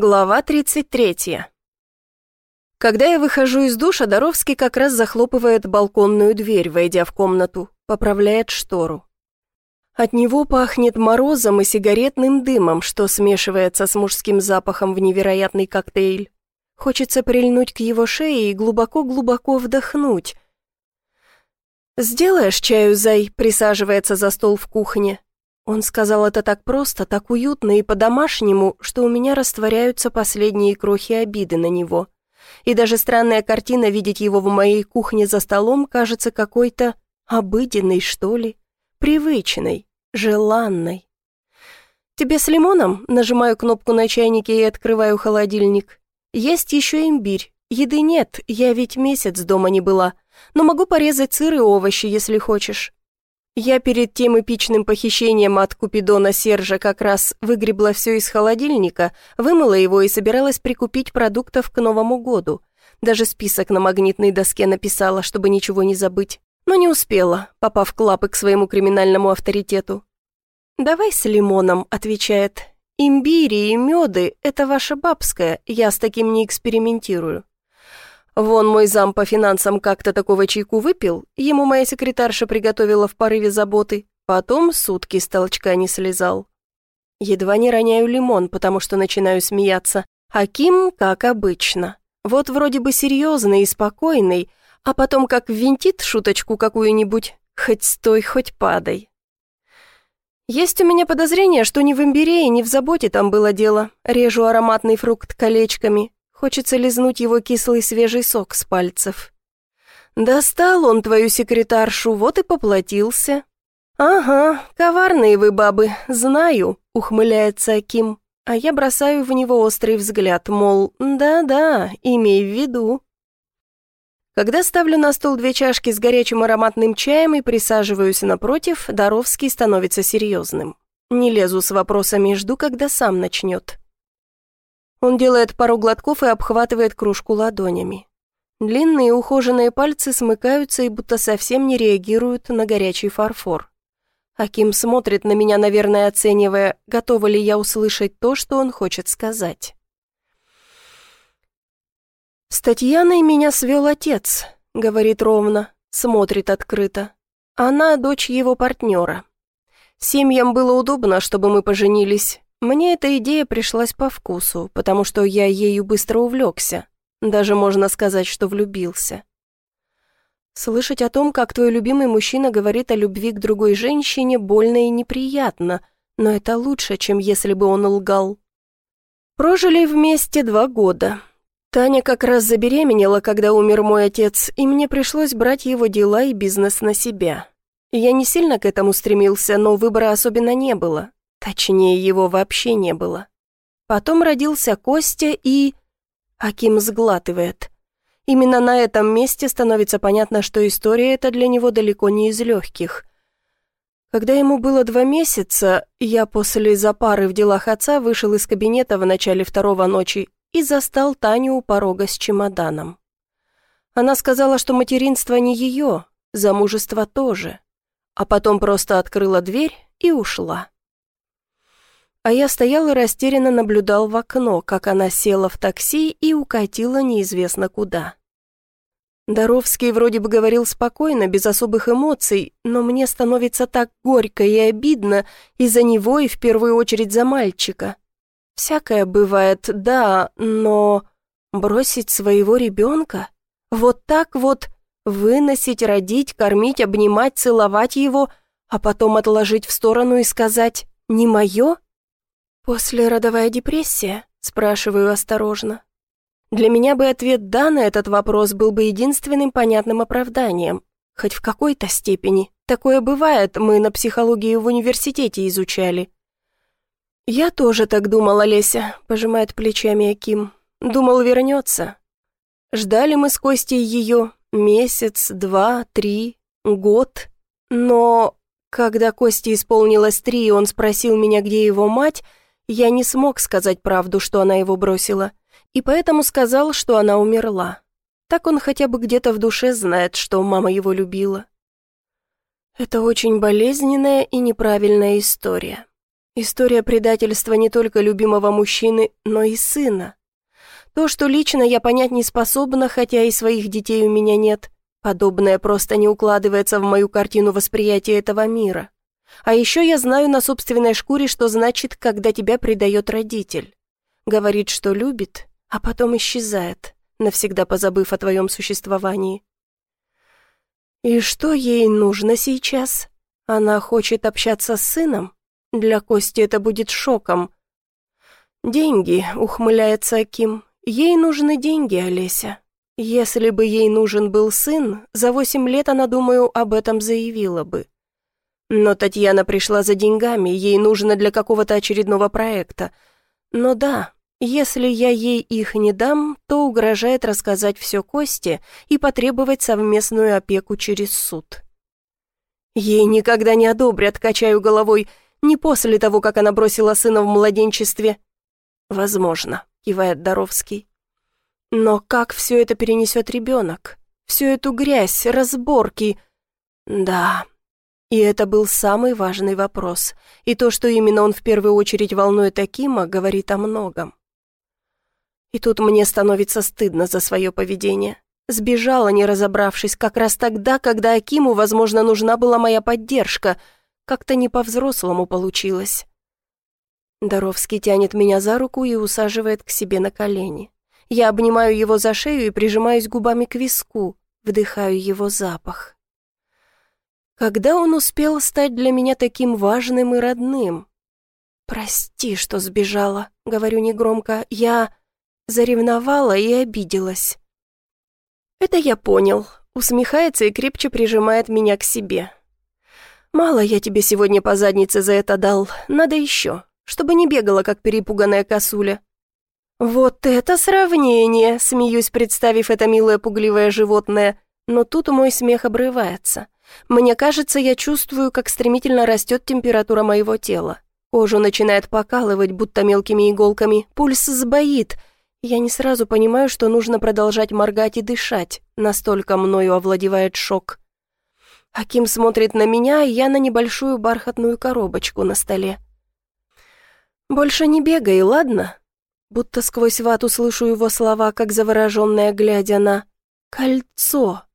Глава 33. Когда я выхожу из душа, Доровский как раз захлопывает балконную дверь, войдя в комнату, поправляет штору. От него пахнет морозом и сигаретным дымом, что смешивается с мужским запахом в невероятный коктейль. Хочется прильнуть к его шее и глубоко-глубоко вдохнуть. «Сделаешь чаю, Зай?» — присаживается за стол в кухне. Он сказал это так просто, так уютно и по-домашнему, что у меня растворяются последние крохи обиды на него. И даже странная картина видеть его в моей кухне за столом кажется какой-то обыденной, что ли, привычной, желанной. «Тебе с лимоном?» Нажимаю кнопку на чайнике и открываю холодильник. «Есть еще имбирь. Еды нет, я ведь месяц дома не была. Но могу порезать сыр и овощи, если хочешь. Я перед тем эпичным похищением от Купидона Сержа как раз выгребла все из холодильника, вымыла его и собиралась прикупить продуктов к Новому году. Даже список на магнитной доске написала, чтобы ничего не забыть. Но не успела, попав к лапы к своему криминальному авторитету. «Давай с лимоном», — отвечает. «Имбири и меды — это ваше бабское, я с таким не экспериментирую». Вон мой зам по финансам как-то такого чайку выпил, ему моя секретарша приготовила в порыве заботы, потом сутки с толчка не слезал. Едва не роняю лимон, потому что начинаю смеяться. А Ким, как обычно. Вот вроде бы серьезный и спокойный, а потом как ввинтит шуточку какую-нибудь, хоть стой, хоть падай. Есть у меня подозрение, что ни в имбире ни в заботе там было дело. Режу ароматный фрукт колечками, Хочется лизнуть его кислый свежий сок с пальцев. «Достал он твою секретаршу, вот и поплатился». «Ага, коварные вы бабы, знаю», — ухмыляется Аким. А я бросаю в него острый взгляд, мол, да-да, имей в виду. Когда ставлю на стол две чашки с горячим ароматным чаем и присаживаюсь напротив, Доровский становится серьезным. Не лезу с вопросами, жду, когда сам начнет. Он делает пару глотков и обхватывает кружку ладонями. Длинные ухоженные пальцы смыкаются и будто совсем не реагируют на горячий фарфор. Аким смотрит на меня, наверное, оценивая, готова ли я услышать то, что он хочет сказать. «С Татьяной меня свел отец», — говорит ровно, смотрит открыто. «Она дочь его партнера. Семьям было удобно, чтобы мы поженились, мне эта идея пришлась по вкусу, потому что я ею быстро увлекся. Даже можно сказать, что влюбился. Слышать о том, как твой любимый мужчина говорит о любви к другой женщине, больно и неприятно, но это лучше, чем если бы он лгал. Прожили вместе два года. Таня как раз забеременела, когда умер мой отец, и мне пришлось брать его дела и бизнес на себя. Я не сильно к этому стремился, но выбора особенно не было. Точнее, его вообще не было. Потом родился Костя и... Аким сглатывает. Именно на этом месте становится понятно, что история эта для него далеко не из легких. Когда ему было два месяца, я после запары в делах отца вышел из кабинета в начале второго ночи и застал Таню у порога с чемоданом. Она сказала, что материнство не ее, замужество тоже, а потом просто открыла дверь и ушла а я стоял и растерянно наблюдал в окно, как она села в такси и укатила неизвестно куда. Доровский вроде бы говорил спокойно, без особых эмоций, но мне становится так горько и обидно из-за него и в первую очередь за мальчика. Всякое бывает, да, но бросить своего ребенка? Вот так вот выносить, родить, кормить, обнимать, целовать его, а потом отложить в сторону и сказать «не мое»? «Послеродовая депрессия?» – спрашиваю осторожно. Для меня бы ответ «да» на этот вопрос был бы единственным понятным оправданием. Хоть в какой-то степени. Такое бывает, мы на психологии в университете изучали. «Я тоже так думала, Леся», – пожимает плечами Аким. «Думал, вернется». Ждали мы с Костей ее месяц, два, три, год. Но когда Косте исполнилось три, он спросил меня, где его мать – я не смог сказать правду, что она его бросила, и поэтому сказал, что она умерла. Так он хотя бы где-то в душе знает, что мама его любила. Это очень болезненная и неправильная история. История предательства не только любимого мужчины, но и сына. То, что лично я понять не способна, хотя и своих детей у меня нет, подобное просто не укладывается в мою картину восприятия этого мира. А еще я знаю на собственной шкуре, что значит, когда тебя предает родитель. Говорит, что любит, а потом исчезает, навсегда позабыв о твоем существовании. И что ей нужно сейчас? Она хочет общаться с сыном? Для Кости это будет шоком. «Деньги», — ухмыляется Аким. «Ей нужны деньги, Олеся. Если бы ей нужен был сын, за восемь лет она, думаю, об этом заявила бы. Но Татьяна пришла за деньгами, ей нужно для какого-то очередного проекта. Но да, если я ей их не дам, то угрожает рассказать все Косте и потребовать совместную опеку через суд. Ей никогда не одобрят, качаю головой, не после того, как она бросила сына в младенчестве. Возможно, кивает Доровский. Но как все это перенесет ребенок? Всю эту грязь, разборки. Да, и это был самый важный вопрос. И то, что именно он в первую очередь волнует Акима, говорит о многом. И тут мне становится стыдно за свое поведение. Сбежала, не разобравшись, как раз тогда, когда Акиму, возможно, нужна была моя поддержка. Как-то не по-взрослому получилось. Доровский тянет меня за руку и усаживает к себе на колени. Я обнимаю его за шею и прижимаюсь губами к виску, вдыхаю его запах. Когда он успел стать для меня таким важным и родным? «Прости, что сбежала», — говорю негромко. «Я заревновала и обиделась». «Это я понял», — усмехается и крепче прижимает меня к себе. «Мало я тебе сегодня по заднице за это дал, надо еще, чтобы не бегала, как перепуганная косуля». «Вот это сравнение!» — смеюсь, представив это милое пугливое животное, но тут мой смех обрывается. Мне кажется, я чувствую, как стремительно растет температура моего тела. Кожу начинает покалывать, будто мелкими иголками, пульс сбоит. Я не сразу понимаю, что нужно продолжать моргать и дышать, настолько мною овладевает шок. Аким смотрит на меня, и я на небольшую бархатную коробочку на столе. «Больше не бегай, ладно?» Будто сквозь вату слышу его слова, как завороженная, глядя на... «Кольцо!»